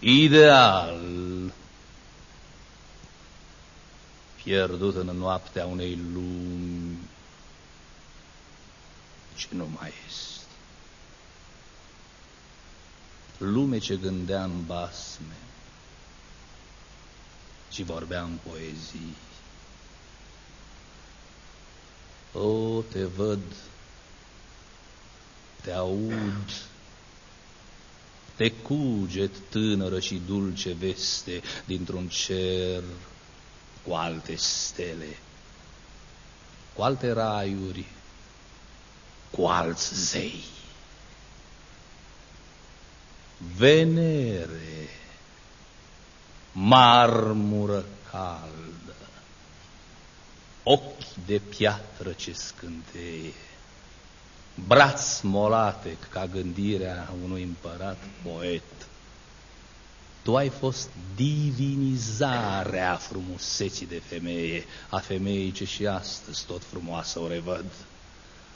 ideal pierdut în noaptea unei lumi ce nu mai este. Lume ce gândea în basme, și vorbea în poezii. O, te văd, te aud, te cuget tânără și dulce veste dintr-un cer cu alte stele, cu alte raiuri, cu alți zei. Venere, marmură caldă, ochi de piatră ce scânteie, braț molatec ca gândirea unui împărat poet. Tu ai fost divinizarea frumuseții de femeie, a femeii ce și astăzi tot frumoasă o revăd.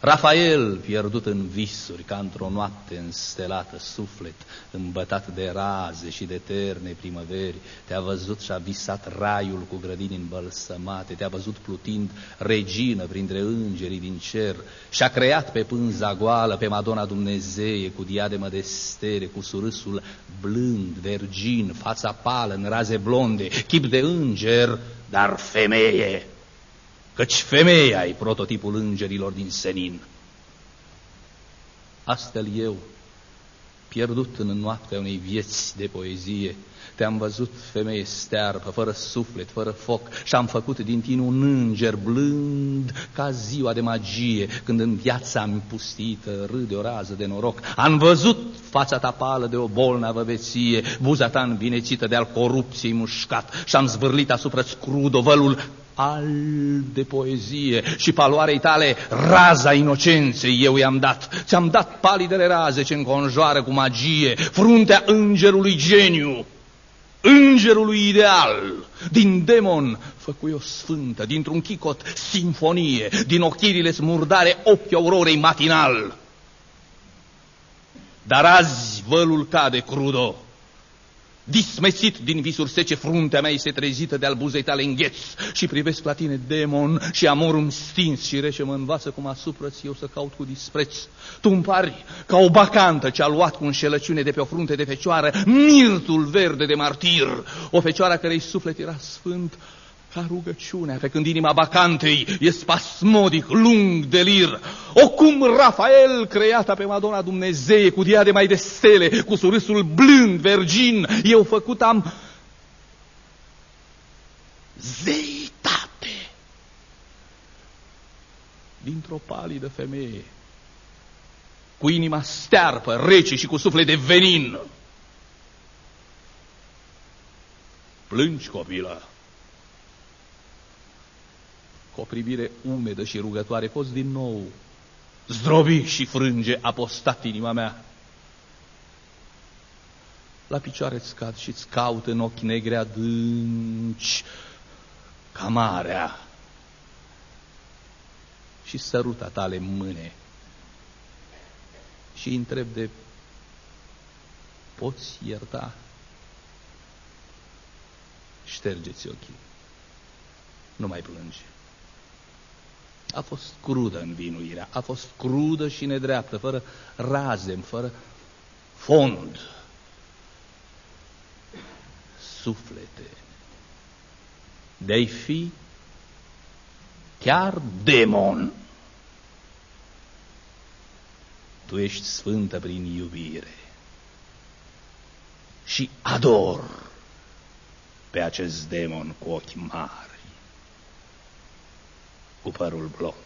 Rafael, pierdut în visuri, ca într-o noapte înstelată, suflet, îmbătat de raze și de terne primăveri, te-a văzut și-a visat raiul cu grădini îmbălsămate, te-a văzut plutind regină printre îngerii din cer și-a creat pe pânza goală, pe Madonna Dumnezeie, cu diademă de stere, cu surâsul blând, vergin, fața pală, în raze blonde, chip de înger, dar femeie căci femeia e prototipul îngerilor din senin. Astfel eu, pierdut în noaptea unei vieți de poezie, te-am văzut, femeie stearpă, fără suflet, fără foc, și am făcut din tine un înger blând ca ziua de magie, când în viața am pustită râde o rază de noroc. Am văzut fața ta pală de o bolnavă veție, buza ta învinețită de al corupției mușcat, și am zvârlit asupra scrudovălul alb de poezie și paloarei tale raza inocenței eu i-am dat. Ți-am dat palidele raze ce înconjoară cu magie fruntea îngerului geniu, îngerului ideal. Din demon făcui o sfântă, dintr-un chicot sinfonie, din ochirile smurdare ochi aurorei matinal. Dar azi vălul cade crudo, Dismețit din visuri sece, fruntea mea este trezită de-al buzei tale îngheț și privesc la tine, demon, și amorul stins și rece mă învață cum asupra eu să caut cu dispreț. Tu îmi pari ca o bacantă ce a luat cu înșelăciune de pe o frunte de fecioară mirtul verde de martir, o fecioară cărei suflet era sfânt, ca rugăciunea, pe când inima bacantei e spasmodic, lung delir. O cum Rafael, creata pe Madonna Dumnezeie, cu de mai de stele, cu surâsul blând, vergin, eu făcut am zeitate dintr-o palidă femeie, cu inima stearpă, rece și cu suflet de venin. Plângi, copilă, cu o privire umedă și rugătoare, poți din nou zdrobi și frânge apostat inima mea. La picioare îți cad și îți caut în ochi negre adânci camarea și săruta tale mâne și întreb de poți ierta? Ștergeți ochii. Nu mai plânge. A fost crudă învinuirea, a fost crudă și nedreaptă, fără razem, fără fond. Suflete, de-ai fi chiar demon. Tu ești sfântă prin iubire și ador pe acest demon cu ochi mari Uparul Bloch.